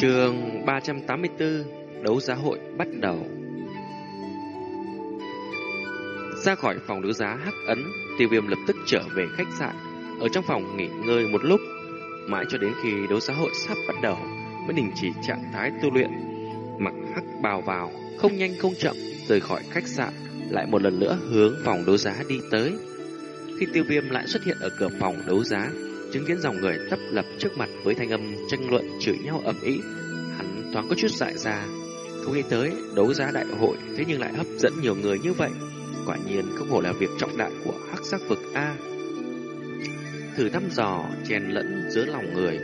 Trường 384 Đấu giá hội bắt đầu. Ra khỏi phòng đấu giá hắc ấn, Tiêu viêm lập tức trở về khách sạn. Ở trong phòng nghỉ ngơi một lúc, Mãi cho đến khi đấu giá hội sắp bắt đầu, Mới đình chỉ trạng thái tu luyện. Mặc hắc bào vào, Không nhanh không chậm, Rời khỏi khách sạn, Lại một lần nữa hướng phòng đấu giá đi tới. Khi tiêu viêm lại xuất hiện ở cửa phòng đấu giá chứng kiến dòng người tấp lập trước mặt với thanh âm tranh luận chửi nhau ầm ĩ, hắn thoáng có chút dại ra, không nghĩ tới đấu giá đại hội thế nhưng lại hấp dẫn nhiều người như vậy, quả nhiên không hổ là việc trọng đại của hắc sắc vực a. Thử thăm dò chen lẫn giữa lòng người,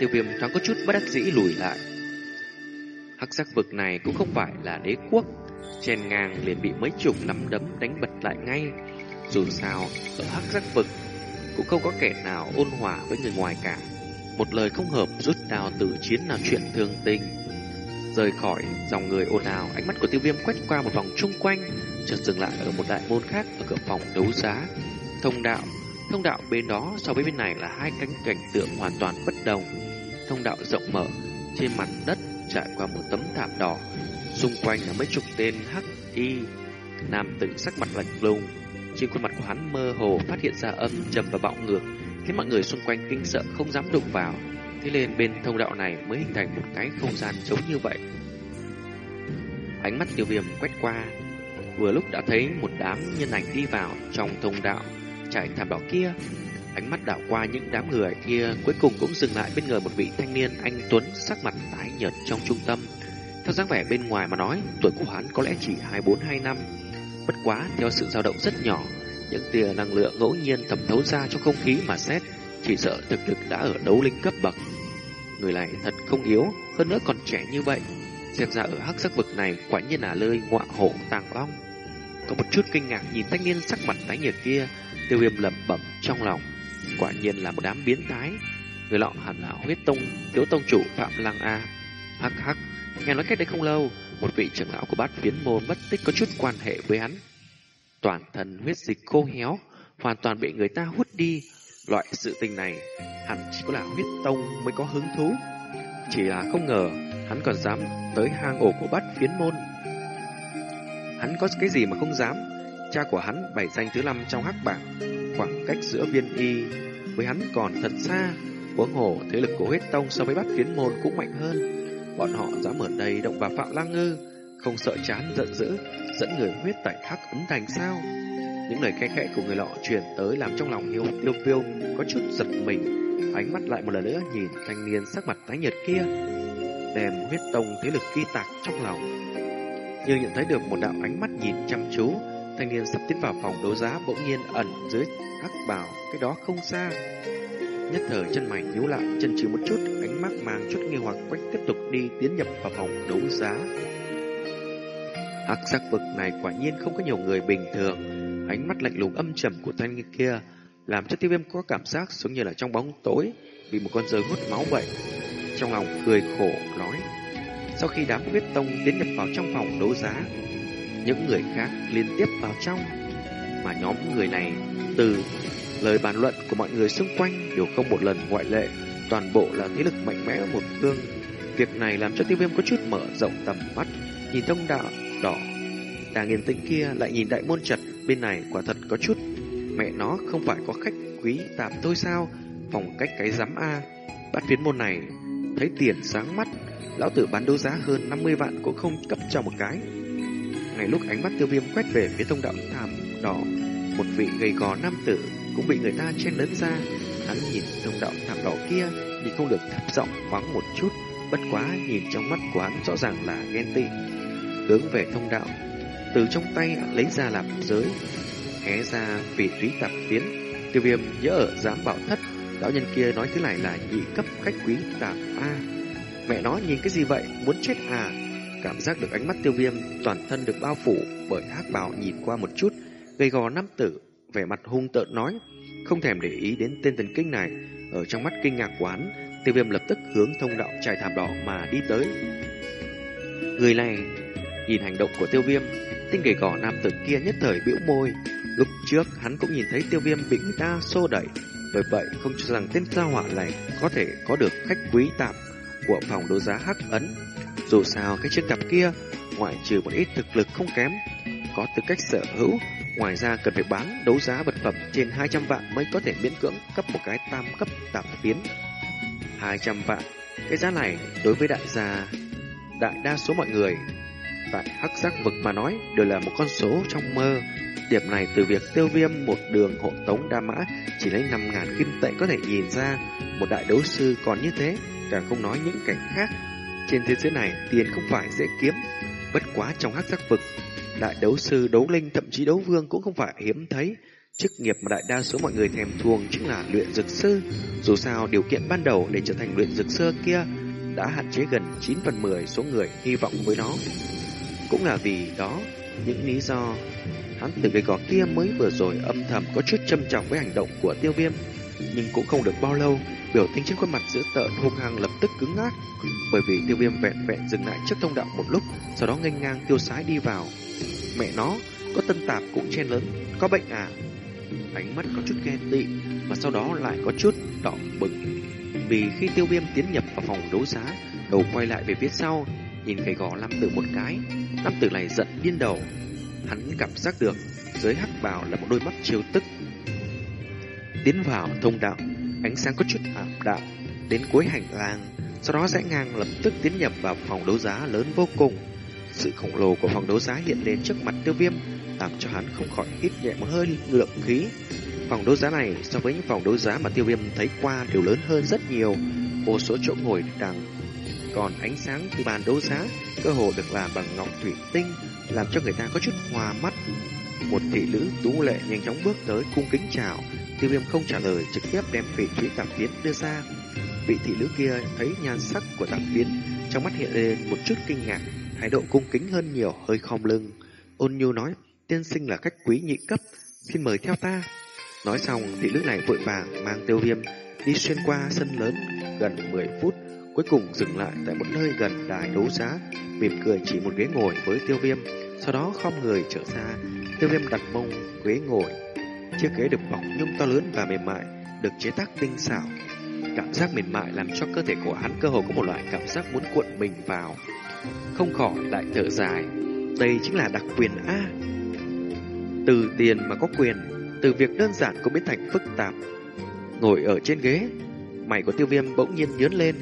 tiêu viêm thoáng có chút bất đắc dĩ lùi lại. Hắc sắc vực này cũng không phải là đế quốc, chen ngang liền bị mấy chục nắm đấm đánh bật lại ngay. Dù sao, ở hắc sắc vực cũng không có kẻ nào ôn hòa với người ngoài cả. Một lời không hợp rút đào từ chiến nào chuyện thương tình. Rời khỏi dòng người ồn ào, ánh mắt của tiêu viêm quét qua một vòng chung quanh, chợt dừng lại ở một đại môn khác ở cửa phòng đấu giá. Thông đạo, thông đạo bên đó so với bên này là hai cánh cảnh tượng hoàn toàn bất đồng. Thông đạo rộng mở, trên mặt đất trải qua một tấm thảm đỏ, xung quanh là mấy chục tên hắc y, nam tử sắc mặt lạnh lùng, trên khuôn mặt của hắn mơ hồ phát hiện ra âm trầm và bạo ngược, khiến mọi người xung quanh kinh sợ không dám đụng vào. Thế nên bên thông đạo này mới hình thành một cái không gian trống như vậy. Ánh mắt tiêu viêm quét qua, vừa lúc đã thấy một đám nhân ảnh đi vào trong thông đạo trải thảm đỏ kia. Ánh mắt đảo qua những đám người kia cuối cùng cũng dừng lại bên người một vị thanh niên anh Tuấn sắc mặt tái nhợt trong trung tâm. Theo dáng vẻ bên ngoài mà nói, tuổi của hắn có lẽ chỉ 24-2 năm, Bất quá, theo sự dao động rất nhỏ, những tia năng lượng ngẫu nhiên thẩm thấu ra trong không khí mà xét, chỉ sợ thực lực đã ở đấu linh cấp bậc. Người này thật không yếu, hơn nữa còn trẻ như vậy. Xem ra ở hắc sắc vực này quả nhiên là nơi ngọa hổ tàng long. Có một chút kinh ngạc nhìn thanh niên sắc mặt tái nhợt kia, tiêu viêm lẩm bẩm trong lòng. Quả nhiên là một đám biến thái. Người lọ hẳn là huyết tông, thiếu tông chủ Phạm Lăng A. Hắc hắc, nghe nói cách đây không lâu, một vị trưởng lão của bát phiến môn mất tích có chút quan hệ với hắn. Toàn thân huyết dịch khô héo, hoàn toàn bị người ta hút đi. Loại sự tình này, hẳn chỉ có là huyết tông mới có hứng thú. Chỉ là không ngờ, hắn còn dám tới hang ổ của bát phiến môn. Hắn có cái gì mà không dám? Cha của hắn bảy danh thứ năm trong hắc bảng, khoảng cách giữa viên y với hắn còn thật xa. Huống hồ thế lực của huyết tông so với bát phiến môn cũng mạnh hơn. Bọn họ dám ở đây động vào Phạm Lang Ngư, không sợ chán giận dữ, dẫn người huyết tại hắc ấn thành sao? Những lời khẽ khẽ của người lọ truyền tới làm trong lòng Hiếu Tiêu Phiêu có chút giật mình, ánh mắt lại một lần nữa nhìn thanh niên sắc mặt tái nhợt kia, đem huyết tông thế lực ghi tạc trong lòng. Như nhận thấy được một đạo ánh mắt nhìn chăm chú, thanh niên sắp tiến vào phòng đấu giá bỗng nhiên ẩn dưới hắc bào, cái đó không xa. Nhất thời chân mày nhíu lại, chân chừ một chút, ánh mắt mang chút nghi hoặc quách tiếp tục đi tiến nhập vào phòng đấu giá. Hắc sắc vực này quả nhiên không có nhiều người bình thường, ánh mắt lạnh lùng âm trầm của thanh niên kia làm cho tiêu viêm có cảm giác giống như là trong bóng tối bị một con rơi hút máu vậy. Trong lòng cười khổ nói, sau khi đám huyết tông tiến nhập vào trong phòng đấu giá, những người khác liên tiếp vào trong, mà nhóm người này từ Lời bàn luận của mọi người xung quanh đều không một lần ngoại lệ, toàn bộ là thế lực mạnh mẽ một phương. Việc này làm cho tiêu viêm có chút mở rộng tầm mắt, nhìn thông đạo đỏ. Đang yên tĩnh kia lại nhìn đại môn chật bên này quả thật có chút. Mẹ nó không phải có khách quý tạm thôi sao? Phòng cách cái giám A. Bắt phiến môn này, thấy tiền sáng mắt, lão tử bán đấu giá hơn 50 vạn cũng không cấp cho một cái. Ngay lúc ánh mắt tiêu viêm quét về phía thông đạo thảm đỏ, một vị gầy gò nam tử cũng bị người ta chen lấn ra. Hắn nhìn thông đạo thảm đỏ kia, thì không được thấp giọng mắng một chút, bất quá nhìn trong mắt của hắn rõ ràng là ghen tị. Hướng về thông đạo, từ trong tay lấy ra làm giới, hé ra vị trí tạp tiến. Tiêu viêm nhớ ở dám bảo thất, lão nhân kia nói thế này là nhị cấp khách quý tạp A. Mẹ nó nhìn cái gì vậy, muốn chết à? Cảm giác được ánh mắt tiêu viêm, toàn thân được bao phủ bởi hắc bào nhìn qua một chút, gầy gò nam tử vẻ mặt hung tợn nói, không thèm để ý đến tên thần kinh này. Ở trong mắt kinh ngạc quán, tiêu viêm lập tức hướng thông đạo trải thảm đỏ mà đi tới. Người này, nhìn hành động của tiêu viêm, tinh gầy gò nam tử kia nhất thời bĩu môi. Lúc trước hắn cũng nhìn thấy tiêu viêm bị người ta xô đẩy, bởi vậy không cho rằng tên gia hỏa này có thể có được khách quý tạm. của phòng đấu giá hắc ấn. Dù sao cái chiếc cặp kia, ngoại trừ một ít thực lực không kém, có tư cách sở hữu, ngoài ra cần phải bán đấu giá vật phẩm trên 200 vạn mới có thể miễn cưỡng cấp một cái tam cấp tạp phiến. 200 vạn, cái giá này đối với đại gia, đại đa số mọi người tại hắc giác vực mà nói đều là một con số trong mơ. Điểm này từ việc tiêu viêm một đường hộ tống đa mã chỉ lấy 5.000 kim tệ có thể nhìn ra một đại đấu sư còn như thế, càng không nói những cảnh khác. Trên thế giới này tiền không phải dễ kiếm, bất quá trong hắc giác vực, đại đấu sư, đấu linh thậm chí đấu vương cũng không phải hiếm thấy. Chức nghiệp mà đại đa số mọi người thèm thuồng chính là luyện dược sư. Dù sao điều kiện ban đầu để trở thành luyện dược sư kia đã hạn chế gần 9 phần 10 số người hy vọng với nó. Cũng là vì đó, những lý do hắn từ cái gò kia mới vừa rồi âm thầm có chút châm trọng với hành động của tiêu viêm. Nhưng cũng không được bao lâu, biểu tình trên khuôn mặt dữ tợn hung hăng lập tức cứng ngắc, bởi vì tiêu viêm vẹn vẹn dừng lại trước thông đạo một lúc, sau đó nghênh ngang tiêu sái đi vào. Mẹ nó, có tân tạp cũng chen lớn, có bệnh à? Ánh mắt có chút ghen tị, mà sau đó lại có chút đỏ bừng. Vì khi tiêu viêm tiến nhập vào phòng đấu giá, đầu quay lại về phía sau, nhìn cái gò Lam Tử một cái, Lam Tử này giận điên đầu. Hắn cảm giác được dưới hắc bào là một đôi mắt chiêu tức. Tiến vào thông đạo, ánh sáng có chút ảm đạm, đến cuối hành lang, sau đó rẽ ngang lập tức tiến nhập vào phòng đấu giá lớn vô cùng. Sự khổng lồ của phòng đấu giá hiện lên trước mặt tiêu viêm, làm cho hắn không khỏi hít nhẹ một hơi lượng khí. Phòng đấu giá này so với những phòng đấu giá mà tiêu viêm thấy qua đều lớn hơn rất nhiều, vô số chỗ ngồi đằng còn ánh sáng từ bàn đấu giá cơ hồ được làm bằng ngọc thủy tinh, làm cho người ta có chút hoa mắt. Một thị nữ tú lệ nhanh chóng bước tới cung kính chào, tiêu viêm không trả lời trực tiếp đem vị thủy tạp phiến đưa ra. Vị thị nữ kia thấy nhan sắc của tạp phiến, trong mắt hiện lên một chút kinh ngạc, thái độ cung kính hơn nhiều hơi khom lưng. Ôn nhu nói, tiên sinh là khách quý nhị cấp, xin mời theo ta. Nói xong, thị nữ này vội vàng mang tiêu viêm đi xuyên qua sân lớn gần 10 phút cuối cùng dừng lại tại một nơi gần đài đấu giá, mỉm cười chỉ một ghế ngồi với tiêu viêm, sau đó không người trở ra, tiêu viêm đặt mông ghế ngồi. Chiếc ghế được bọc nhung to lớn và mềm mại, được chế tác tinh xảo. Cảm giác mềm mại làm cho cơ thể của hắn cơ hồ có một loại cảm giác muốn cuộn mình vào. Không khỏi lại thở dài, đây chính là đặc quyền A. Từ tiền mà có quyền, từ việc đơn giản cũng biến thành phức tạp. Ngồi ở trên ghế, mày của tiêu viêm bỗng nhiên nhớn lên,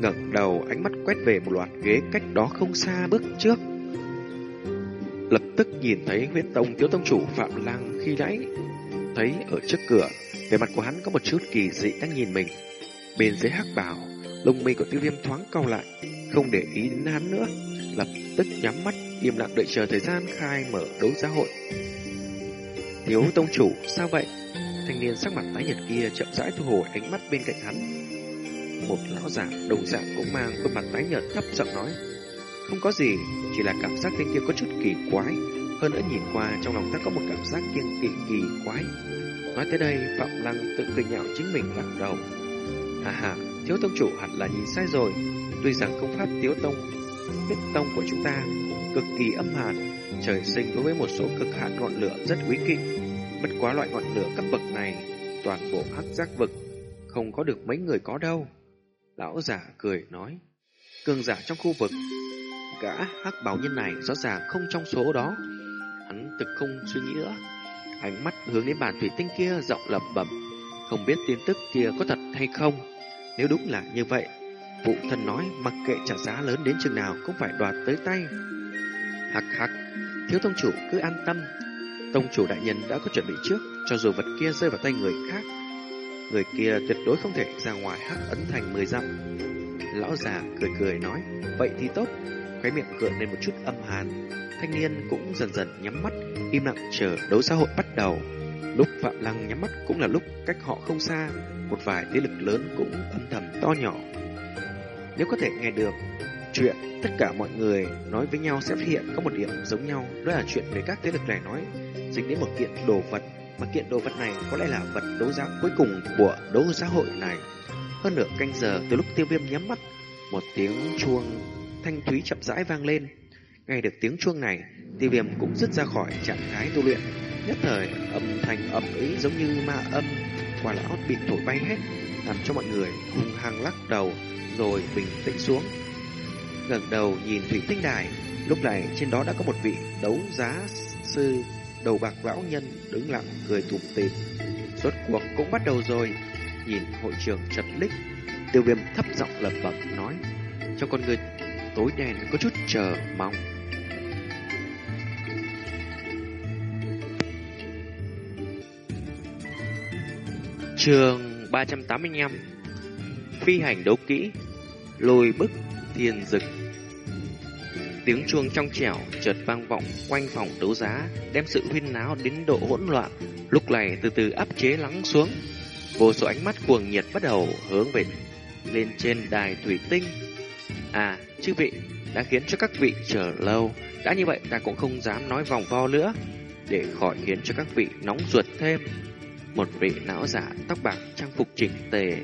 ngẩng đầu ánh mắt quét về một loạt ghế cách đó không xa bước trước. Lập tức nhìn thấy huyết tông thiếu tông chủ Phạm Lăng khi nãy thấy ở trước cửa, về mặt của hắn có một chút kỳ dị đang nhìn mình. Bên dưới hắc bảo, lông mi của tiêu viêm thoáng cau lại, không để ý đến hắn nữa, lập tức nhắm mắt im lặng đợi chờ thời gian khai mở đấu giá hội. Thiếu tông chủ, sao vậy? Thanh niên sắc mặt tái nhật kia chậm rãi thu hồi ánh mắt bên cạnh hắn, một lão giả đồng dạng cũng mang khuôn mặt tái nhợt thấp giọng nói Không có gì, chỉ là cảm giác tên kia có chút kỳ quái Hơn nữa nhìn qua trong lòng ta có một cảm giác kiêng kỳ kỳ quái Nói tới đây, Phạm Lăng tự cười nhạo chính mình lắc đầu Hà hà, thiếu tông chủ hẳn là nhìn sai rồi Tuy rằng công pháp tiếu tông, huyết tông của chúng ta cực kỳ âm hàn Trời sinh đối với một số cực hạn ngọn lửa rất quý kỵ Bất quá loại ngọn lửa cấp bậc này Toàn bộ hắc giác vực Không có được mấy người có đâu Lão giả cười nói, cường giả trong khu vực, gã hắc bảo nhân này rõ ràng không trong số đó. Hắn thực không suy nghĩ nữa, ánh mắt hướng đến bàn thủy tinh kia giọng lẩm bẩm, không biết tin tức kia có thật hay không. Nếu đúng là như vậy, phụ thân nói mặc kệ trả giá lớn đến chừng nào cũng phải đoạt tới tay. Hắc hắc, thiếu tông chủ cứ an tâm, tông chủ đại nhân đã có chuẩn bị trước, cho dù vật kia rơi vào tay người khác Người kia tuyệt đối không thể ra ngoài hắc ấn thành mười dặm. Lão già cười cười nói, vậy thì tốt. Khóe miệng cười lên một chút âm hàn. Thanh niên cũng dần dần nhắm mắt, im lặng chờ đấu xã hội bắt đầu. Lúc Phạm Lăng nhắm mắt cũng là lúc cách họ không xa, một vài thế lực lớn cũng âm thầm to nhỏ. Nếu có thể nghe được chuyện tất cả mọi người nói với nhau sẽ phát hiện có một điểm giống nhau, đó là chuyện về các thế lực này nói dính đến một kiện đồ vật mà kiện đồ vật này có lẽ là vật đấu giá cuối cùng của đấu giá hội này. Hơn nửa canh giờ từ lúc tiêu viêm nhắm mắt, một tiếng chuông thanh thúy chậm rãi vang lên. Nghe được tiếng chuông này, tiêu viêm cũng dứt ra khỏi trạng thái tu luyện. Nhất thời âm thanh ầm ý giống như ma âm Quả lão bị thổi bay hết Làm cho mọi người hung hăng lắc đầu Rồi bình tĩnh xuống ngẩng đầu nhìn thủy tinh đài Lúc này trên đó đã có một vị đấu giá sư đầu bạc lão nhân đứng lặng cười tủm tỉm. Rốt cuộc cũng bắt đầu rồi. Nhìn hội trường chật lích, tiêu viêm thấp giọng lẩm bẩm nói. Trong con người tối đen có chút chờ mong. Trường 385 Phi hành đấu kỹ Lôi bức thiên dực Tiếng chuông trong trẻo chợt vang vọng quanh phòng đấu giá, đem sự huyên náo đến độ hỗn loạn, lúc này từ từ áp chế lắng xuống. Vô số ánh mắt cuồng nhiệt bắt đầu hướng về lên trên đài thủy tinh. À, chư vị, đã khiến cho các vị chờ lâu, đã như vậy ta cũng không dám nói vòng vo nữa, để khỏi khiến cho các vị nóng ruột thêm. Một vị lão giả tóc bạc trang phục chỉnh tề,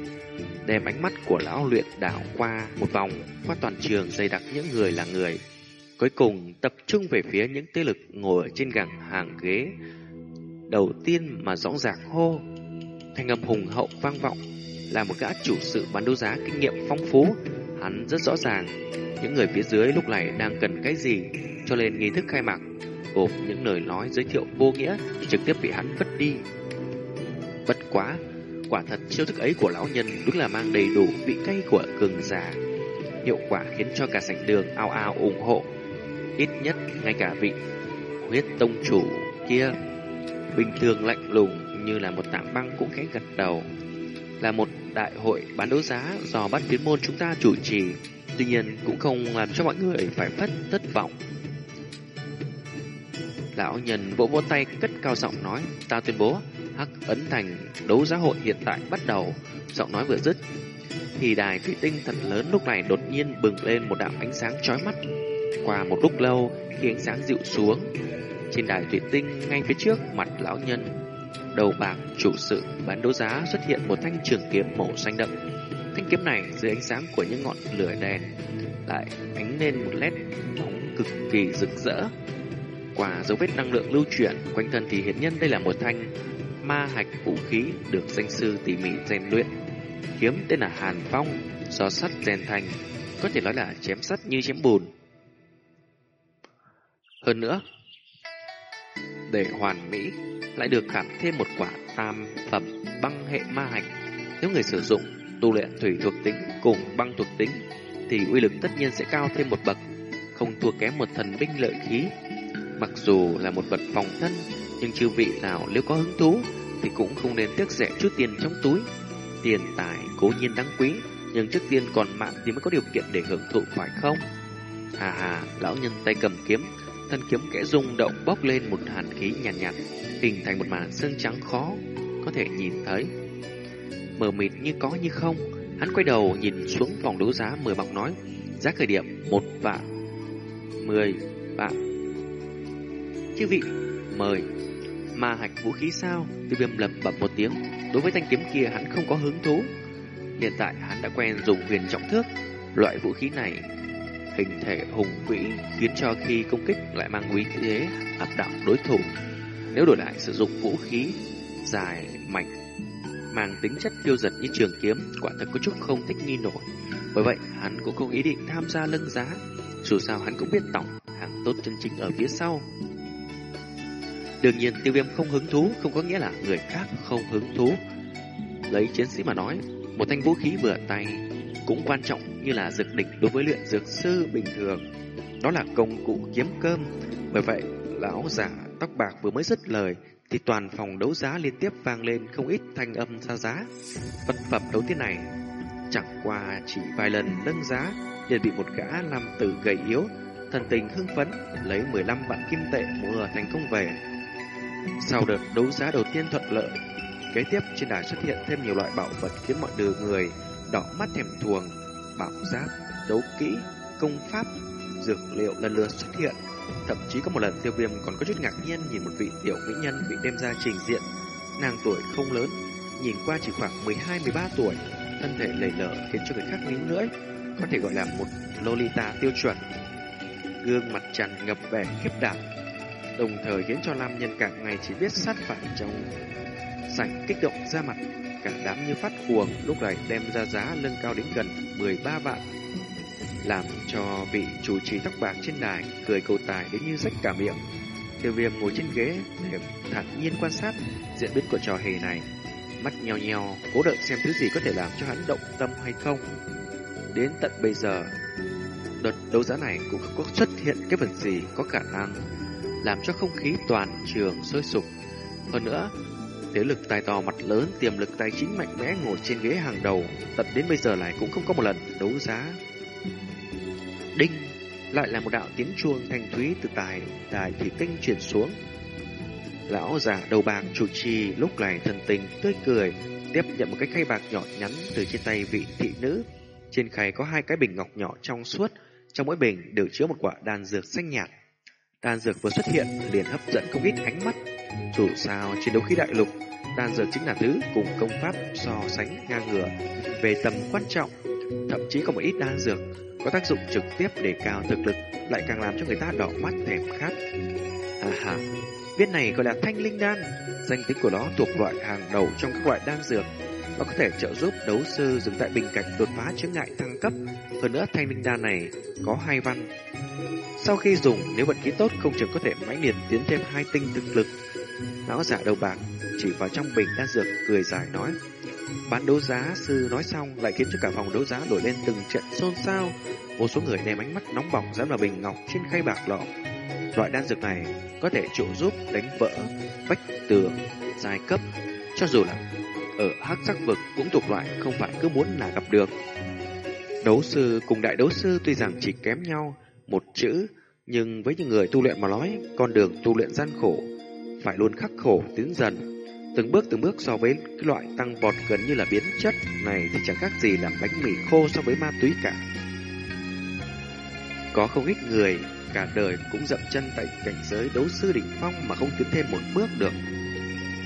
đem ánh mắt của lão luyện đảo qua một vòng qua toàn trường dày đặc những người là người Cuối cùng tập trung về phía những thế lực ngồi ở trên gẳng hàng ghế. Đầu tiên mà rõ ràng hô. Thanh âm hùng hậu vang vọng là một gã chủ sự bán đấu giá kinh nghiệm phong phú. Hắn rất rõ ràng những người phía dưới lúc này đang cần cái gì cho nên nghi thức khai mạc gồm những lời nói giới thiệu vô nghĩa trực tiếp bị hắn vứt đi. Bất quá, quả thật chiêu thức ấy của lão nhân đúng là mang đầy đủ vị cay của cường giả. Hiệu quả khiến cho cả sảnh đường ao ao ủng hộ Ít nhất ngay cả vị huyết tông chủ kia bình thường lạnh lùng như là một tảng băng cũng khẽ gật đầu. Là một đại hội bán đấu giá do bắt phiến môn chúng ta chủ trì, tuy nhiên cũng không làm cho mọi người phải phất thất vọng. Lão nhân vỗ vỗ tay cất cao giọng nói, ta tuyên bố, Hắc Ấn Thành đấu giá hội hiện tại bắt đầu. Giọng nói vừa dứt, thì đài thủy tinh thật lớn lúc này đột nhiên bừng lên một đạo ánh sáng chói mắt. Qua một lúc lâu, khi ánh sáng dịu xuống, trên đài thủy tinh ngay phía trước mặt lão nhân, đầu bạc chủ sự bán đấu giá xuất hiện một thanh trường kiếm màu xanh đậm. Thanh kiếm này dưới ánh sáng của những ngọn lửa đèn lại ánh lên một nét bóng cực kỳ rực rỡ. Qua dấu vết năng lượng lưu chuyển quanh thân thì hiển nhân đây là một thanh ma hạch vũ khí được danh sư tỉ mỉ rèn luyện. Kiếm tên là Hàn Phong, do sắt rèn thành, có thể nói là chém sắt như chém bùn. Hơn nữa, để hoàn mỹ, lại được khảm thêm một quả tam phẩm băng hệ ma hạch. Nếu người sử dụng tu luyện thủy thuộc tính cùng băng thuộc tính, thì uy lực tất nhiên sẽ cao thêm một bậc, không thua kém một thần binh lợi khí. Mặc dù là một vật phòng thân, nhưng chư vị nào nếu có hứng thú, thì cũng không nên tiếc rẻ chút tiền trong túi. Tiền tài cố nhiên đáng quý, nhưng trước tiên còn mạng thì mới có điều kiện để hưởng thụ phải không? Hà hà, lão nhân tay cầm kiếm, thân kiếm kẽ rung động bốc lên một hàn khí nhàn nhạt, nhạt, hình thành một màn sương trắng khó có thể nhìn thấy. Mờ mịt như có như không, hắn quay đầu nhìn xuống phòng đấu giá mười bọc nói, giá khởi điểm một vạn, mười vạn. Chư vị, mời. Mà hạch vũ khí sao? Tiêu viêm lầm bẩm một tiếng. Đối với thanh kiếm kia hắn không có hứng thú. Hiện tại hắn đã quen dùng huyền trọng thước. Loại vũ khí này hình thể hùng vĩ khiến cho khi công kích lại mang uy thế áp đảo đối thủ. Nếu đổi lại sử dụng vũ khí dài, mạnh, mang tính chất tiêu giật như trường kiếm, quả thật có chút không thích nghi nổi. Bởi vậy, hắn cũng không ý định tham gia lưng giá. Dù sao hắn cũng biết tổng hàng tốt chân chính ở phía sau. Đương nhiên tiêu viêm không hứng thú không có nghĩa là người khác không hứng thú. Lấy chiến sĩ mà nói, một thanh vũ khí vừa tay cũng quan trọng như là dược địch đối với luyện dược sư bình thường. Đó là công cụ kiếm cơm. Bởi vậy, lão giả tóc bạc vừa mới dứt lời thì toàn phòng đấu giá liên tiếp vang lên không ít thanh âm ra giá. Vật phẩm đấu tiên này chẳng qua chỉ vài lần nâng giá liền bị một gã làm tử gầy yếu, thần tình hưng phấn lấy 15 vạn kim tệ mua thành công về. Sau đợt đấu giá đầu tiên thuận lợi, kế tiếp trên đài xuất hiện thêm nhiều loại bảo vật khiến mọi đường người đỏ mắt thèm thuồng, bảo giáp, đấu kỹ, công pháp, dược liệu lần lượt xuất hiện. Thậm chí có một lần tiêu viêm còn có chút ngạc nhiên nhìn một vị tiểu mỹ nhân bị đem ra trình diện. Nàng tuổi không lớn, nhìn qua chỉ khoảng 12-13 tuổi, thân thể lầy lở khiến cho người khác níu lưỡi, có thể gọi là một Lolita tiêu chuẩn. Gương mặt tràn ngập vẻ khiếp đảm đồng thời khiến cho nam nhân cả ngày chỉ biết sát phạt trong sảnh kích động ra mặt, cả đám như phát cuồng lúc này đem ra giá lưng cao đến gần 13 vạn. Làm cho vị chủ trì tóc bạc trên đài cười cầu tài đến như rách cả miệng. Tiêu viêm ngồi trên ghế để thản nhiên quan sát diễn biến của trò hề này. Mắt nheo nheo, cố đợi xem thứ gì có thể làm cho hắn động tâm hay không. Đến tận bây giờ, đợt đấu giá này cũng không có xuất hiện cái vật gì có khả năng làm cho không khí toàn trường sôi sục. Hơn nữa, thế lực tài to mặt lớn, tiềm lực tài chính mạnh mẽ ngồi trên ghế hàng đầu, tận đến bây giờ này cũng không có một lần đấu giá. Đinh, lại là một đạo tiếng chuông thanh thúy từ tài đài thủy tinh truyền xuống. Lão già đầu bạc chủ trì lúc này thần tình tươi cười, tiếp nhận một cái khay bạc nhỏ nhắn từ trên tay vị thị nữ. Trên khay có hai cái bình ngọc nhỏ trong suốt, trong mỗi bình đều chứa một quả đan dược xanh nhạt. Đan dược vừa xuất hiện liền hấp dẫn không ít ánh mắt. Dù sao, chiến đấu khí đại lục, đan dược chính là thứ cùng công pháp so sánh ngang ngửa về tầm quan trọng. Thậm chí có một ít đan dược có tác dụng trực tiếp để cao thực lực, lại càng làm cho người ta đỏ mắt thèm khát. À ha, viên này gọi là thanh linh đan, danh tính của nó thuộc loại hàng đầu trong các loại đan dược và có thể trợ giúp đấu sư dừng tại bình cảnh đột phá chướng ngại thăng cấp. Hơn nữa thanh linh đan này có hai văn. Sau khi dùng, nếu vận khí tốt không chừng có thể mãnh liệt tiến thêm hai tinh thực lực. Lão giả đầu bạc chỉ vào trong bình đan dược cười dài nói. Bán đấu giá sư nói xong lại khiến cho cả phòng đấu giá nổi lên từng trận xôn xao. Một số người đem ánh mắt nóng bỏng dám vào bình ngọc trên khay bạc lọ. Loại đan dược này có thể trợ giúp đánh vỡ vách tường giai cấp, cho dù là ở hắc sắc vực cũng thuộc loại không phải cứ muốn là gặp được. Đấu sư cùng đại đấu sư tuy rằng chỉ kém nhau một chữ, nhưng với những người tu luyện mà nói, con đường tu luyện gian khổ, phải luôn khắc khổ tiến dần. Từng bước từng bước so với cái loại tăng vọt gần như là biến chất này thì chẳng khác gì là bánh mì khô so với ma túy cả. Có không ít người cả đời cũng dậm chân tại cảnh giới đấu sư đỉnh phong mà không tiến thêm một bước được.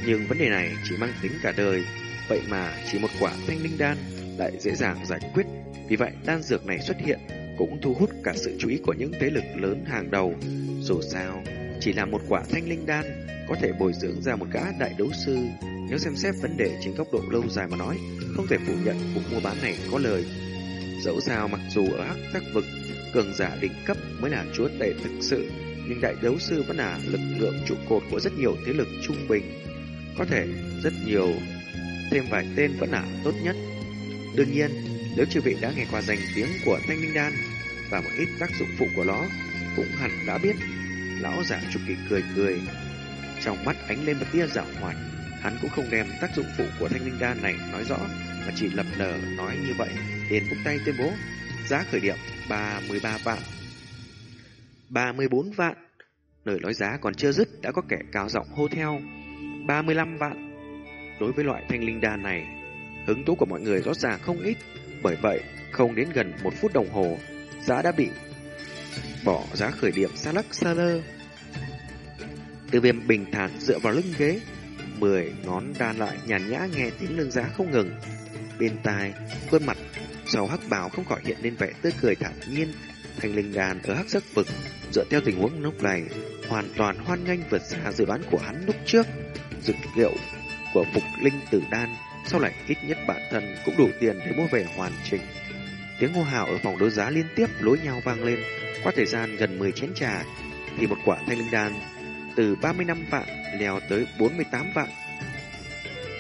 Nhưng vấn đề này chỉ mang tính cả đời, vậy mà chỉ một quả thanh linh đan lại dễ dàng giải quyết. Vì vậy đan dược này xuất hiện cũng thu hút cả sự chú ý của những thế lực lớn hàng đầu. Dù sao, chỉ là một quả thanh linh đan có thể bồi dưỡng ra một gã đại đấu sư. Nếu xem xét vấn đề trên góc độ lâu dài mà nói, không thể phủ nhận cuộc mua bán này có lời. Dẫu sao mặc dù ở hắc tác vực, cường giả đỉnh cấp mới là chúa tể thực sự, nhưng đại đấu sư vẫn là lực lượng trụ cột của rất nhiều thế lực trung bình. Có thể rất nhiều, thêm vài tên vẫn là tốt nhất. Đương nhiên, nếu chư vị đã nghe qua danh tiếng của Thanh Minh Đan và một ít tác dụng phụ của nó, cũng hẳn đã biết. Lão giả trục kỳ cười cười, trong mắt ánh lên một tia dạo hoạt. Hắn cũng không đem tác dụng phụ của Thanh Minh Đan này nói rõ, mà chỉ lập lờ nói như vậy, liền vung tay tuyên bố giá khởi điểm 33 vạn. 34 vạn. Lời nói giá còn chưa dứt đã có kẻ cao giọng hô theo 35 vạn. Đối với loại thanh linh đan này, hứng thú của mọi người rõ ràng không ít, bởi vậy không đến gần một phút đồng hồ, giá đã bị bỏ giá khởi điểm xa lắc xa lơ. Từ viêm bình thản dựa vào lưng ghế, mười ngón đan lại nhàn nhã nghe tiếng lương giá không ngừng. Bên tai, khuôn mặt sau hắc bào không khỏi hiện lên vẻ tươi cười thản nhiên. Thanh linh đàn ở hắc sắc vực, dựa theo tình huống lúc này, hoàn toàn hoan nghênh vượt xa dự đoán của hắn lúc trước. Dược liệu của phục linh tử đan, sau lại ít nhất bản thân cũng đủ tiền để mua về hoàn chỉnh. Tiếng hô hào ở phòng đấu giá liên tiếp lối nhau vang lên, qua thời gian gần 10 chén trà, thì một quả thanh linh đan từ 35 vạn leo tới 48 vạn.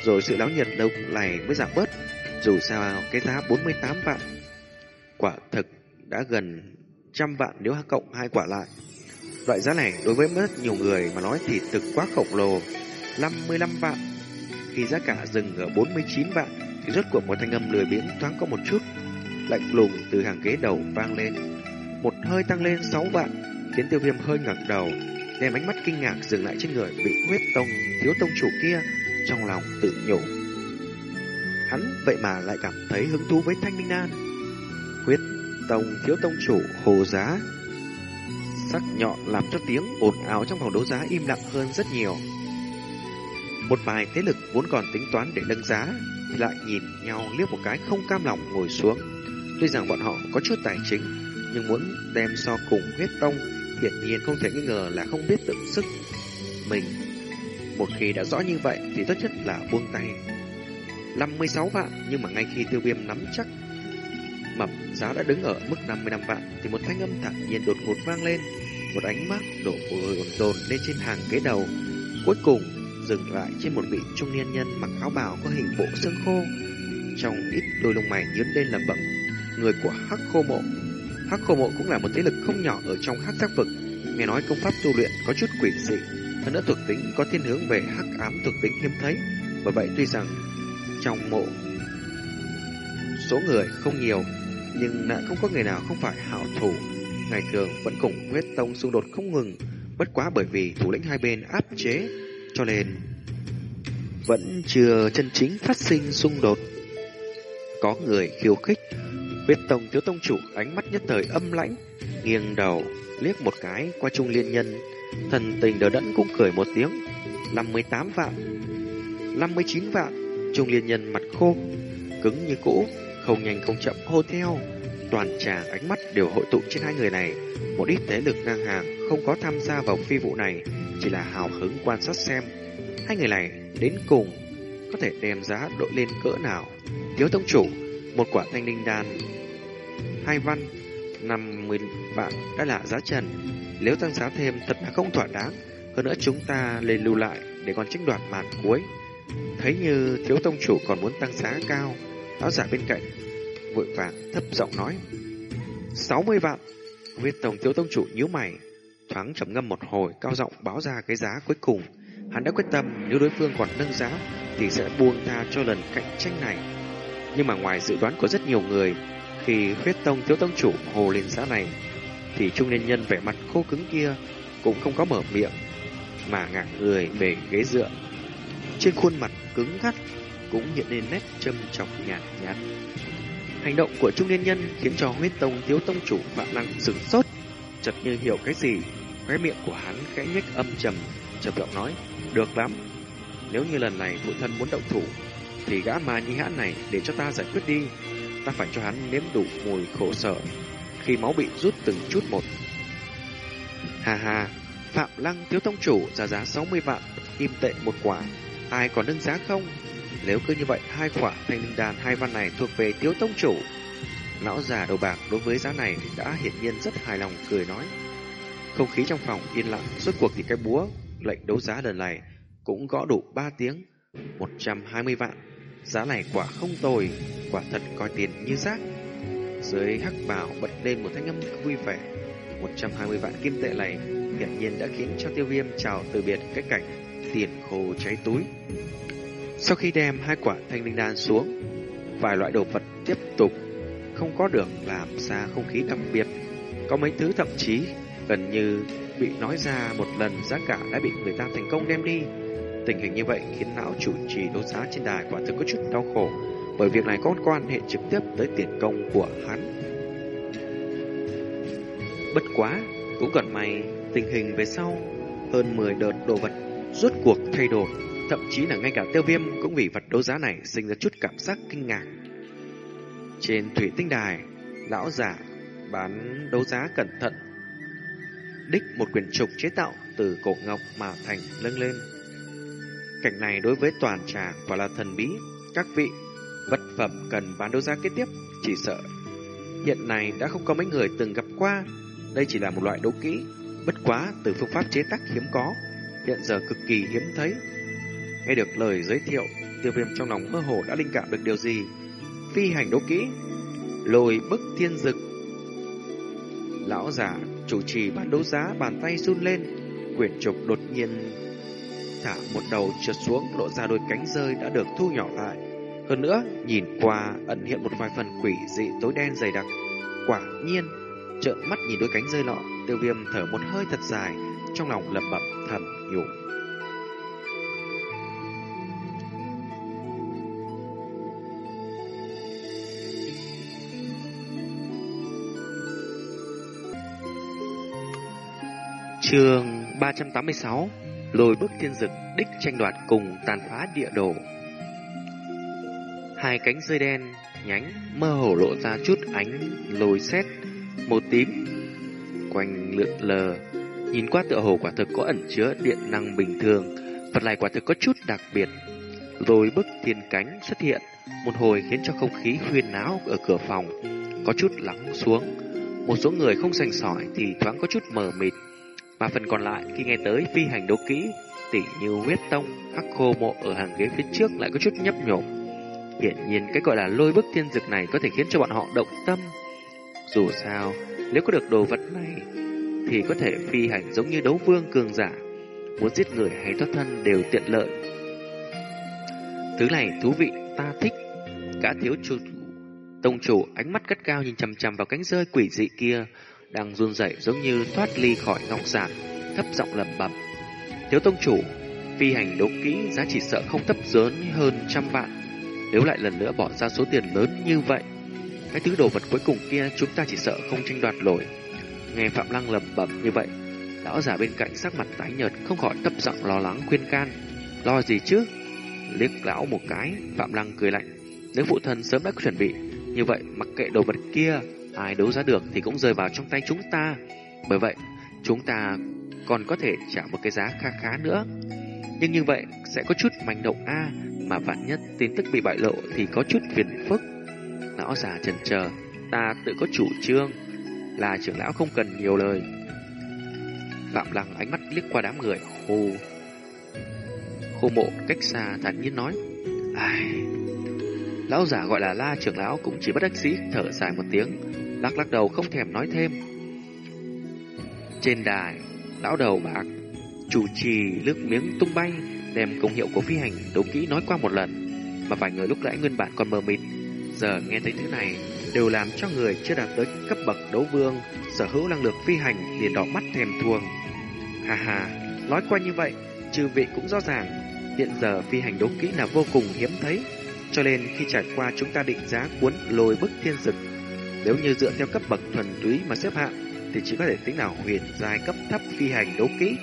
Rồi sự lão nhiệt lâu này mới giảm bớt, dù sao cái giá 48 vạn quả thực đã gần trăm vạn nếu cộng hai quả lại. Loại giá này đối với rất nhiều người mà nói thì thực quá khổng lồ. 55 vạn. Khi giá cả dừng ở 49 vạn, thì rốt cuộc một thanh âm lười biếng thoáng có một chút, lạnh lùng từ hàng ghế đầu vang lên. Một hơi tăng lên 6 vạn, khiến tiêu viêm hơi ngẩng đầu, đem ánh mắt kinh ngạc dừng lại trên người bị huyết tông, thiếu tông chủ kia, trong lòng tự nhủ Hắn vậy mà lại cảm thấy hứng thú với thanh minh Nan. Huyết tông, thiếu tông chủ, hồ giá. Sắc nhọn làm cho tiếng ồn ào trong phòng đấu giá im lặng hơn rất nhiều. Một vài thế lực vốn còn tính toán để nâng giá thì lại nhìn nhau liếc một cái không cam lòng ngồi xuống. Tuy rằng bọn họ có chút tài chính nhưng muốn đem so cùng huyết tông hiển nhiên không thể nghi ngờ là không biết tự sức mình. Một khi đã rõ như vậy thì tốt nhất là buông tay. 56 vạn, nhưng mà ngay khi tiêu viêm nắm chắc mập giá đã đứng ở mức 55 vạn thì một thanh âm thản nhiên đột ngột vang lên, một ánh mắt đổ ồn dồn lên trên hàng ghế đầu. Cuối cùng dừng lại trên một vị trung niên nhân mặc áo bào có hình bộ xương khô. Trong ít đôi lông mày nhướng lên lẩm bẩm, người của Hắc Khô Mộ. Hắc Khô Mộ cũng là một thế lực không nhỏ ở trong Hắc Giác vực, nghe nói công pháp tu luyện có chút quỷ dị, hơn nữa thuộc tính có thiên hướng về hắc ám thuộc tính hiếm thấy. Bởi vậy tuy rằng trong mộ số người không nhiều, nhưng lại không có người nào không phải hảo thủ. Ngày thường vẫn cùng huyết tông xung đột không ngừng, bất quá bởi vì thủ lĩnh hai bên áp chế, cho nên vẫn chưa chân chính phát sinh xung đột. Có người khiêu khích, huyết tông thiếu tông chủ ánh mắt nhất thời âm lãnh, nghiêng đầu liếc một cái qua trung liên nhân, thần tình đờ đẫn cũng cười một tiếng, 58 vạn, 59 vạn, trung liên nhân mặt khô, cứng như cũ, không nhanh không chậm hô theo. Toàn tràng ánh mắt đều hội tụ trên hai người này, một ít thế lực ngang hàng không có tham gia vào phi vụ này, chỉ là hào hứng quan sát xem. Hai người này đến cùng có thể đem giá đội lên cỡ nào. Thiếu tông chủ, một quả thanh linh đan, hai văn, 50 vạn đã là giá trần. Nếu tăng giá thêm thật là không thỏa đáng, hơn nữa chúng ta lên lưu lại để còn tranh đoạt màn cuối. Thấy như thiếu tông chủ còn muốn tăng giá cao, lão giả bên cạnh vội vàng thấp giọng nói. 60 vạn. Huyết tổng thiếu tông chủ nhíu mày, thoáng trầm ngâm một hồi cao giọng báo ra cái giá cuối cùng. Hắn đã quyết tâm nếu đối phương còn nâng giá thì sẽ buông tha cho lần cạnh tranh này. Nhưng mà ngoài dự đoán của rất nhiều người, khi huyết tông thiếu tông chủ hồ lên giá này, thì trung niên nhân vẻ mặt khô cứng kia cũng không có mở miệng, mà ngả người về ghế dựa. Trên khuôn mặt cứng ngắt cũng hiện lên nét châm chọc nhạt nhạt. Hành động của trung niên nhân khiến cho huyết tông thiếu tông chủ Phạm Lăng sửng sốt, chợt như hiểu cái gì. Khóe miệng của hắn khẽ nhếch âm trầm, chợt giọng nói, được lắm. Nếu như lần này phụ thân muốn động thủ, thì gã ma nhi hãn này để cho ta giải quyết đi. Ta phải cho hắn nếm đủ mùi khổ sở khi máu bị rút từng chút một. Hà hà, Phạm Lăng thiếu tông chủ ra giá 60 vạn kim tệ một quả, ai còn nâng giá không? Nếu cứ như vậy, hai quả thanh linh đàn hai văn này thuộc về tiếu tông chủ. Lão già đầu bạc đối với giá này đã hiển nhiên rất hài lòng cười nói. Không khí trong phòng yên lặng, suốt cuộc thì cái búa lệnh đấu giá lần này cũng gõ đủ 3 tiếng, 120 vạn. Giá này quả không tồi, quả thật coi tiền như rác. Dưới hắc bào bật lên một thanh âm vui vẻ. 120 vạn kim tệ này hiển nhiên đã khiến cho tiêu viêm chào từ biệt cái cảnh tiền khô cháy túi. Sau khi đem hai quả thanh linh đan xuống, vài loại đồ vật tiếp tục không có được làm ra không khí đặc biệt. Có mấy thứ thậm chí gần như bị nói ra một lần giá cả đã bị người ta thành công đem đi. Tình hình như vậy khiến lão chủ trì đấu giá trên đài quả thực có chút đau khổ, bởi việc này có quan hệ trực tiếp tới tiền công của hắn. Bất quá, cũng gần may tình hình về sau hơn 10 đợt đồ vật rốt cuộc thay đổi Thậm chí là ngay cả tiêu viêm cũng vì vật đấu giá này sinh ra chút cảm giác kinh ngạc. Trên thủy tinh đài, lão giả bán đấu giá cẩn thận. Đích một quyển trục chế tạo từ cổ ngọc mà thành lưng lên. Cảnh này đối với toàn tràng quả là thần bí, các vị vật phẩm cần bán đấu giá kế tiếp chỉ sợ hiện nay đã không có mấy người từng gặp qua. Đây chỉ là một loại đấu kỹ, bất quá từ phương pháp chế tác hiếm có, hiện giờ cực kỳ hiếm thấy. Nghe được lời giới thiệu, tiêu viêm trong lòng mơ hồ đã linh cảm được điều gì. Phi hành đấu kỹ, lồi bức thiên dực. Lão giả chủ trì bán đấu giá bàn tay run lên, quyển trục đột nhiên thả một đầu trượt xuống lộ ra đôi cánh rơi đã được thu nhỏ lại. Hơn nữa, nhìn qua ẩn hiện một vài phần quỷ dị tối đen dày đặc. Quả nhiên, trợn mắt nhìn đôi cánh rơi lọ, tiêu viêm thở một hơi thật dài, trong lòng lẩm bẩm thầm nhủ. Trường 386 Lôi bước thiên dực đích tranh đoạt cùng tàn phá địa đồ Hai cánh rơi đen nhánh mơ hồ lộ ra chút ánh lồi xét màu tím quanh lượn lờ. Nhìn qua tựa hồ quả thực có ẩn chứa điện năng bình thường, vật này quả thực có chút đặc biệt. Rồi bức thiên cánh xuất hiện, một hồi khiến cho không khí huyên náo ở cửa phòng có chút lắng xuống. Một số người không sành sỏi thì thoáng có chút mờ mịt, mà phần còn lại khi nghe tới phi hành đấu kỹ, tỉ như huyết tông, khắc khô mộ ở hàng ghế phía trước lại có chút nhấp nhổm. Hiển nhiên cái gọi là lôi bức thiên dực này có thể khiến cho bọn họ động tâm. Dù sao, nếu có được đồ vật này, thì có thể phi hành giống như đấu vương cường giả. Muốn giết người hay thoát thân đều tiện lợi. Thứ này thú vị, ta thích. Cả thiếu chủ Tông chủ ánh mắt cất cao nhìn chằm chằm vào cánh rơi quỷ dị kia, đang run rẩy giống như thoát ly khỏi ngọc giản, thấp giọng lẩm bẩm. Thiếu tông chủ, phi hành đấu kỹ giá trị sợ không thấp lớn hơn trăm vạn. Nếu lại lần nữa bỏ ra số tiền lớn như vậy, cái thứ đồ vật cuối cùng kia chúng ta chỉ sợ không tranh đoạt nổi. Nghe Phạm Lăng lẩm bẩm như vậy, lão già bên cạnh sắc mặt tái nhợt không khỏi thấp giọng lo lắng khuyên can. Lo gì chứ? Liếc lão một cái, Phạm Lăng cười lạnh. Nếu phụ thân sớm đã chuẩn bị, như vậy mặc kệ đồ vật kia, ai đấu giá được thì cũng rơi vào trong tay chúng ta. Bởi vậy, chúng ta còn có thể trả một cái giá khá khá nữa. Nhưng như vậy sẽ có chút manh động A, mà vạn nhất tin tức bị bại lộ thì có chút phiền phức. Lão già chần chờ, ta tự có chủ trương, là trưởng lão không cần nhiều lời. Phạm Lăng ánh mắt liếc qua đám người, khô Khô mộ cách xa thản nhiên nói, ai... Lão giả gọi là la trưởng lão cũng chỉ bất đắc dĩ thở dài một tiếng, lắc lắc đầu không thèm nói thêm. Trên đài, lão đầu bạc, chủ trì nước miếng tung bay, đem công hiệu của phi hành đấu kỹ nói qua một lần, mà vài người lúc nãy nguyên bản còn mờ mịt, giờ nghe thấy thứ này đều làm cho người chưa đạt tới cấp bậc đấu vương sở hữu năng lực phi hành liền đỏ mắt thèm thuồng. Hà hà, nói qua như vậy, trừ vị cũng rõ ràng, hiện giờ phi hành đấu kỹ là vô cùng hiếm thấy, cho nên khi trải qua chúng ta định giá cuốn lôi bức thiên dực, nếu như dựa theo cấp bậc thuần túy mà xếp hạng, thì chỉ có thể tính là huyền giai cấp thấp phi hành đấu kỹ.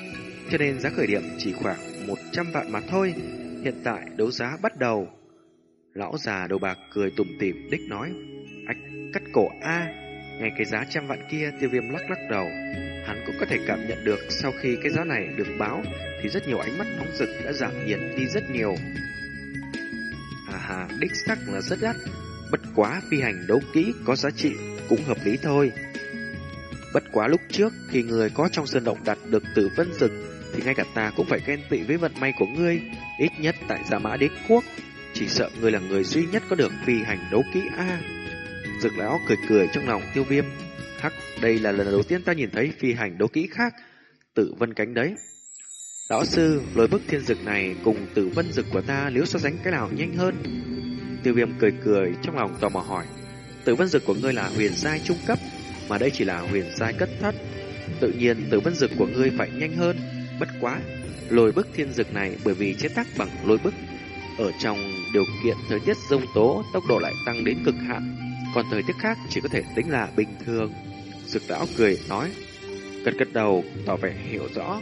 Cho nên giá khởi điểm chỉ khoảng 100 vạn mà thôi. Hiện tại đấu giá bắt đầu. Lão già đầu bạc cười tủm tỉm đích nói. Ách cắt cổ A. Ngay cái giá trăm vạn kia tiêu viêm lắc lắc đầu. Hắn cũng có thể cảm nhận được sau khi cái giá này được báo thì rất nhiều ánh mắt nóng rực đã giảm nhiệt đi rất nhiều. À hà, đích sắc là rất đắt. Bất quá phi hành đấu kỹ có giá trị cũng hợp lý thôi. Bất quá lúc trước khi người có trong sơn động đặt được tử vân rực thì ngay cả ta cũng phải ghen tị với vận may của ngươi, ít nhất tại Gia Mã Đế Quốc. Chỉ sợ ngươi là người duy nhất có được phi hành đấu kỹ A. Dực lão cười cười trong lòng tiêu viêm. Hắc, đây là lần đầu tiên ta nhìn thấy phi hành đấu kỹ khác. Tử vân cánh đấy. Lão sư, lối bức thiên dực này cùng tử vân dực của ta nếu so sánh cái nào nhanh hơn? Tiêu viêm cười cười trong lòng tò mò hỏi. Tử vân dực của ngươi là huyền giai trung cấp, mà đây chỉ là huyền giai cất thất. Tự nhiên tử vân dực của ngươi phải nhanh hơn, bất quá. Lôi bức thiên dực này bởi vì chế tác bằng lôi bức, ở trong điều kiện thời tiết rông tố, tốc độ lại tăng đến cực hạn, còn thời tiết khác chỉ có thể tính là bình thường. Dực lão cười nói, gật gật đầu, tỏ vẻ hiểu rõ.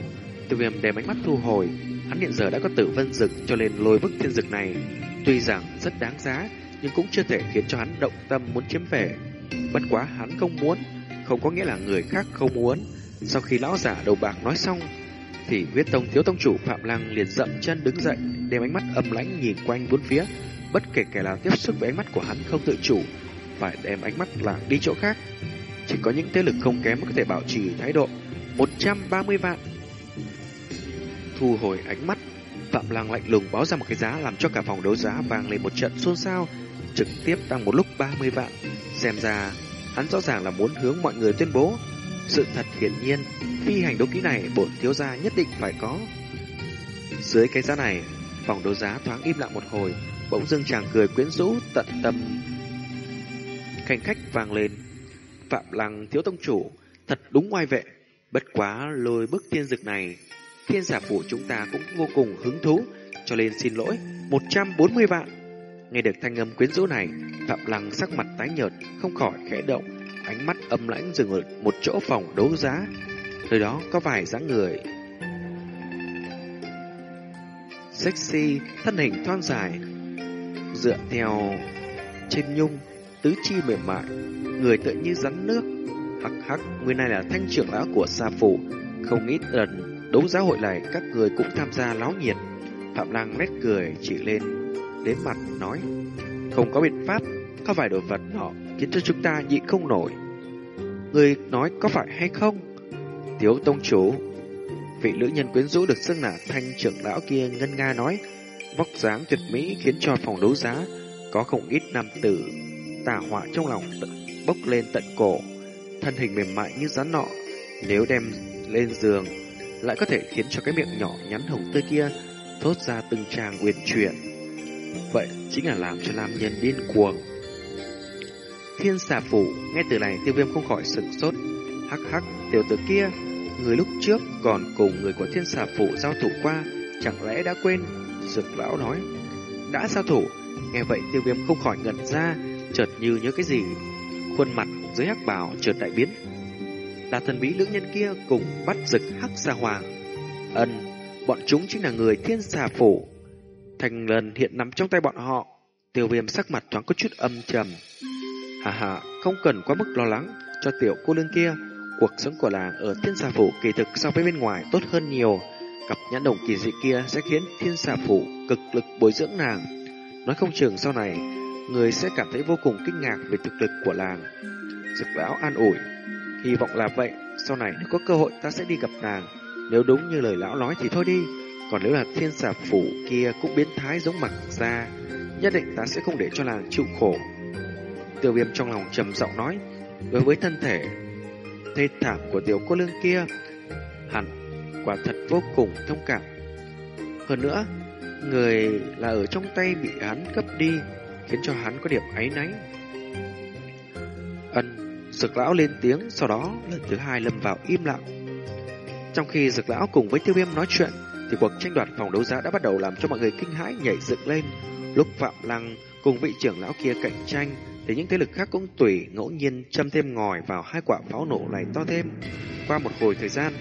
Tiêu viêm đem ánh mắt thu hồi, hắn hiện giờ đã có tử vân dực cho nên lôi bức thiên dực này, tuy rằng rất đáng giá, nhưng cũng chưa thể khiến cho hắn động tâm muốn chiếm về. Bất quá hắn không muốn, không có nghĩa là người khác không muốn. Sau khi lão giả đầu bạc nói xong, thì huyết tông thiếu tông chủ Phạm Lăng liền dậm chân đứng dậy, đem ánh mắt âm lãnh nhìn quanh bốn phía. Bất kể kẻ nào tiếp xúc với ánh mắt của hắn không tự chủ, phải đem ánh mắt lạc đi chỗ khác. Chỉ có những thế lực không kém mới có thể bảo trì thái độ 130 vạn. Thu hồi ánh mắt, Phạm Lang lạnh lùng báo ra một cái giá làm cho cả phòng đấu giá vang lên một trận xôn xao, trực tiếp tăng một lúc 30 vạn. Xem ra, hắn rõ ràng là muốn hướng mọi người tuyên bố. Sự thật hiển nhiên, phi hành đấu kỹ này bổn thiếu gia nhất định phải có. Dưới cái giá này, phòng đấu giá thoáng im lặng một hồi, bỗng dưng chàng cười quyến rũ tận tâm. Khanh khách vang lên. Phạm Lăng thiếu tông chủ, thật đúng ngoài vệ. Bất quá lôi bức tiên dực này, thiên giả phủ chúng ta cũng vô cùng hứng thú, cho nên xin lỗi, 140 vạn. Nghe được thanh âm quyến rũ này, Phạm Lăng sắc mặt tái nhợt, không khỏi khẽ động, ánh mắt âm lãnh dừng ở một chỗ phòng đấu giá. Nơi đó có vài dáng người. Sexy, thân hình thon dài, dựa theo trên nhung, tứ chi mềm mại, người tựa như rắn nước, Hắc hắc, người này là thanh trưởng lão của Sa Phủ. Không ít lần đấu giá hội này các người cũng tham gia láo nhiệt. Phạm Lang nét cười chỉ lên đến mặt nói. Không có biện pháp, có vài đồ vật nọ khiến cho chúng ta nhịn không nổi. Người nói có phải hay không? Tiếu Tông Chủ Vị nữ nhân quyến rũ được xưng là thanh trưởng lão kia ngân nga nói Vóc dáng tuyệt mỹ khiến cho phòng đấu giá Có không ít nam tử Tà họa trong lòng bốc lên tận cổ Thân hình mềm mại như rắn nọ Nếu đem lên giường lại có thể khiến cho cái miệng nhỏ nhắn hồng tươi kia Thốt ra từng tràng uyển chuyển. Vậy chính là làm cho nam nhân điên cuồng. Thiên xà phủ Nghe từ này tiêu viêm không khỏi sửng sốt. Hắc hắc, tiểu tử kia, Người lúc trước còn cùng người của thiên xà phủ giao thủ qua, Chẳng lẽ đã quên? Dực lão nói. Đã giao thủ, Nghe vậy tiêu viêm không khỏi ngẩn ra, Chợt như nhớ cái gì. Khuôn mặt dưới hắc bào chợt đại biến. Là thần bí nữ nhân kia cùng bắt rực hắc xa hoàng Ân Bọn chúng chính là người thiên xà phủ Thành lần hiện nắm trong tay bọn họ Tiêu viêm sắc mặt thoáng có chút âm trầm Hà hà Không cần quá mức lo lắng Cho tiểu cô lương kia Cuộc sống của làng ở thiên xà phủ kỳ thực so với bên ngoài tốt hơn nhiều. Cặp nhãn đồng kỳ dị kia sẽ khiến thiên xà phủ cực lực bồi dưỡng nàng. Nói không chừng sau này, người sẽ cảm thấy vô cùng kinh ngạc về thực lực của làng. Dực lão an ủi. Hy vọng là vậy, sau này nếu có cơ hội ta sẽ đi gặp nàng. Nếu đúng như lời lão nói thì thôi đi. Còn nếu là thiên xà phủ kia cũng biến thái giống mặt ra, nhất định ta sẽ không để cho nàng chịu khổ. Tiêu viêm trong lòng trầm giọng nói, đối với thân thể thê thảm của tiểu cô lương kia, hẳn quả thật vô cùng thông cảm. Hơn nữa, người là ở trong tay bị hắn cấp đi, khiến cho hắn có điểm áy náy dược lão lên tiếng, sau đó lần thứ hai lâm vào im lặng. Trong khi dược lão cùng với tiêu viêm nói chuyện, thì cuộc tranh đoạt phòng đấu giá đã bắt đầu làm cho mọi người kinh hãi nhảy dựng lên. Lúc Phạm Lăng cùng vị trưởng lão kia cạnh tranh, thì những thế lực khác cũng tùy ngẫu nhiên châm thêm ngòi vào hai quả pháo nổ này to thêm. Qua một hồi thời gian,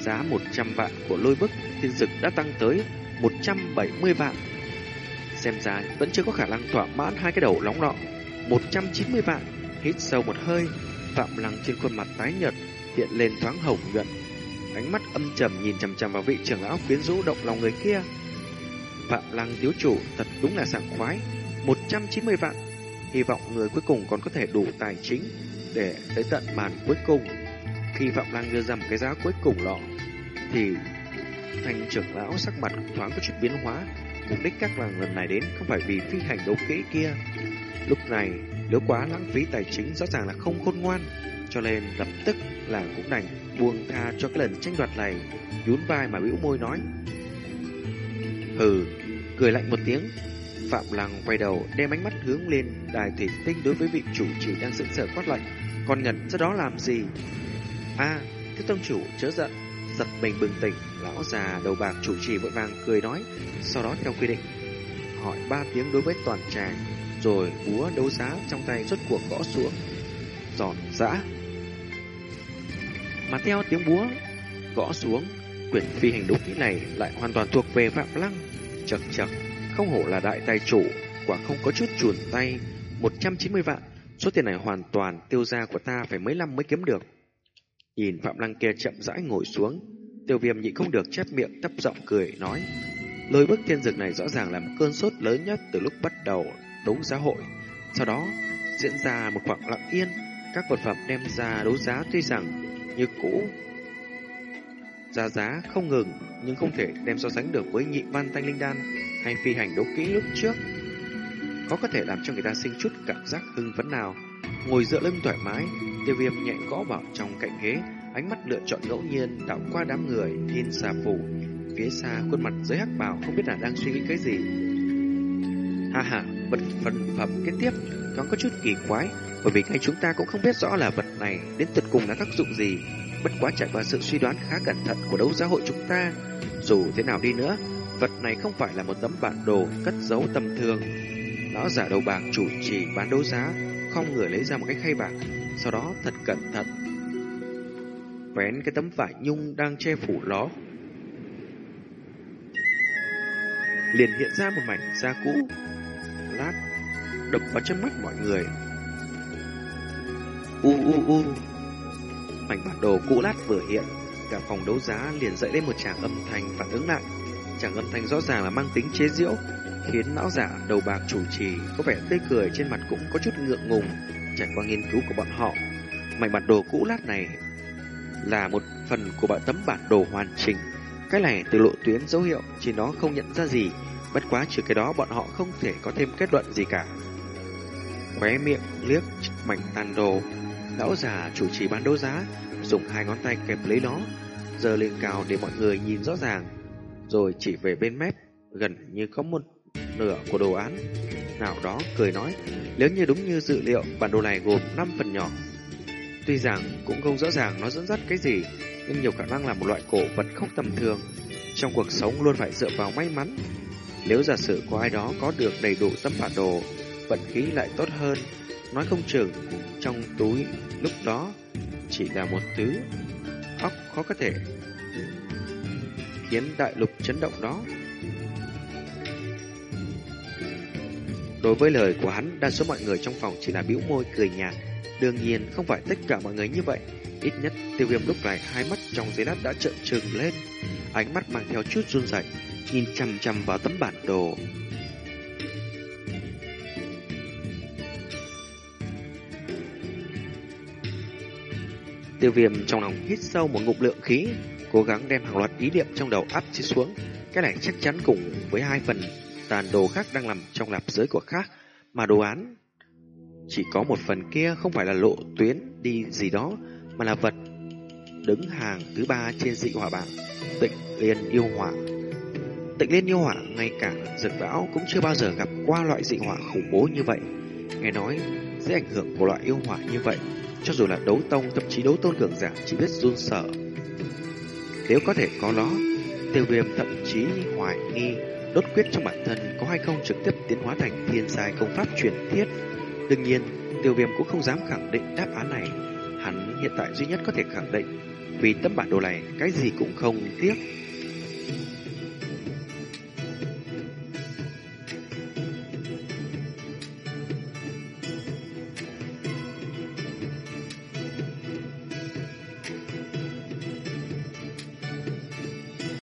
giá 100 vạn của lôi bức thiên dực đã tăng tới 170 vạn. Xem ra vẫn chưa có khả năng thỏa mãn hai cái đầu nóng nọ. 190 vạn, hít sâu một hơi, Phạm Lăng trên khuôn mặt tái nhợt hiện lên thoáng hồng nhuận. Ánh mắt âm trầm nhìn chằm chằm vào vị trưởng lão quyến rũ động lòng người kia. Phạm Lăng thiếu chủ thật đúng là sảng khoái, 190 vạn hy vọng người cuối cùng còn có thể đủ tài chính để tới tận màn cuối cùng. Khi Phạm Lăng đưa ra một cái giá cuối cùng lọ, thì thành trưởng lão sắc mặt thoáng có chút biến hóa. Mục đích các làng lần này đến không phải vì phi hành đấu kỹ kia. Lúc này, nếu quá lãng phí tài chính rõ ràng là không khôn ngoan, cho nên lập tức là cũng đành buông tha cho cái lần tranh đoạt này, nhún vai mà bĩu môi nói. Hừ, cười lạnh một tiếng, Phạm Lăng quay đầu, đem ánh mắt hướng lên đài thủy tinh đối với vị chủ trì đang sững sờ quát lạnh. Còn ngẩn ra đó làm gì? a à, tông chủ chớ giận, giật mình bừng tỉnh, lão già đầu bạc chủ trì vội vàng cười nói, sau đó theo quy định, hỏi ba tiếng đối với toàn tràng, rồi búa đấu giá trong tay rốt cuộc gõ xuống, giòn giã. Mà theo tiếng búa gõ xuống, quyển phi hành đúng kỹ này lại hoàn toàn thuộc về Phạm Lăng. Chật chật, không hổ là đại tài chủ, quả không có chút chuồn tay, 190 vạn, số tiền này hoàn toàn tiêu ra của ta phải mấy năm mới kiếm được. Nhìn Phạm Lăng kia chậm rãi ngồi xuống, tiêu viêm nhịn không được chép miệng tấp giọng cười, nói, lôi bức thiên dực này rõ ràng là một cơn sốt lớn nhất từ lúc bắt đầu đấu giá hội. Sau đó, diễn ra một khoảng lặng yên, các vật phẩm đem ra đấu giá tuy rằng như cũ giá giá không ngừng nhưng không thể đem so sánh được với nhị văn thanh linh đan hay phi hành đấu kỹ lúc trước. Có có thể làm cho người ta sinh chút cảm giác hưng phấn nào. Ngồi dựa lưng thoải mái, tiêu viêm nhẹ gõ vào trong cạnh ghế, ánh mắt lựa chọn ngẫu nhiên đảo qua đám người thiên xà phủ. Phía xa khuôn mặt dưới hắc bào không biết là đang suy nghĩ cái gì. Ha ha, vật phần phẩm kế tiếp còn có chút kỳ quái, bởi vì ngay chúng ta cũng không biết rõ là vật này đến tuyệt cùng là tác dụng gì. Bất quá trải qua sự suy đoán khá cẩn thận của đấu giá hội chúng ta, dù thế nào đi nữa, vật này không phải là một tấm bản đồ cất giấu tầm thường. Lão giả đầu bạc chủ trì bán đấu giá, không người lấy ra một cái khay bạc, sau đó thật cẩn thận vén cái tấm vải nhung đang che phủ nó Liền hiện ra một mảnh da cũ, lát, đập vào chân mắt mọi người. U u u, Mảnh bản đồ cũ lát vừa hiện, cả phòng đấu giá liền dậy lên một tràng âm thanh phản ứng lại. Tràng âm thanh rõ ràng là mang tính chế giễu, khiến lão giả đầu bạc chủ trì có vẻ tươi cười trên mặt cũng có chút ngượng ngùng. Trải qua nghiên cứu của bọn họ, mảnh bản đồ cũ lát này là một phần của bản tấm bản đồ hoàn chỉnh. Cái này từ lộ tuyến dấu hiệu trên nó không nhận ra gì, bất quá trừ cái đó bọn họ không thể có thêm kết luận gì cả. Khóe miệng liếc mảnh tàn đồ, lão già chủ trì bán đấu giá, dùng hai ngón tay kẹp lấy nó, giơ lên cao để mọi người nhìn rõ ràng, rồi chỉ về bên mép, gần như có một nửa của đồ án. Nào đó cười nói, nếu như đúng như dự liệu, bản đồ này gồm 5 phần nhỏ. Tuy rằng cũng không rõ ràng nó dẫn dắt cái gì, nhưng nhiều khả năng là một loại cổ vật không tầm thường. Trong cuộc sống luôn phải dựa vào may mắn. Nếu giả sử có ai đó có được đầy đủ tấm bản đồ, vận khí lại tốt hơn. Nói không chừng, trong túi lúc đó chỉ là một thứ óc khó có thể khiến đại lục chấn động đó. Đối với lời của hắn, đa số mọi người trong phòng chỉ là bĩu môi cười nhạt. Đương nhiên, không phải tất cả mọi người như vậy. Ít nhất, tiêu viêm lúc này hai mắt trong giấy lát đã trợn trừng lên. Ánh mắt mang theo chút run rẩy, nhìn chằm chằm vào tấm bản đồ. Tiêu viêm trong lòng hít sâu một ngụm lượng khí, cố gắng đem hàng loạt ý niệm trong đầu áp chế xuống. Cái này chắc chắn cùng với hai phần tàn đồ khác đang nằm trong lạp giới của khác, mà đồ án chỉ có một phần kia không phải là lộ tuyến đi gì đó, mà là vật đứng hàng thứ ba trên dị hỏa bảng, tịnh liên yêu hỏa. Tịnh liên yêu hỏa ngay cả dược lão cũng chưa bao giờ gặp qua loại dị hỏa khủng bố như vậy. Nghe nói, dưới ảnh hưởng của loại yêu hỏa như vậy, cho dù là đấu tông, thậm chí đấu tôn cường giả chỉ biết run sợ. Nếu có thể có nó, tiêu viêm thậm chí hoài nghi đốt quyết trong bản thân có hay không trực tiếp tiến hóa thành thiên giai công pháp truyền thiết. Đương nhiên, tiêu viêm cũng không dám khẳng định đáp án này. Hắn hiện tại duy nhất có thể khẳng định, vì tấm bản đồ này cái gì cũng không tiếc.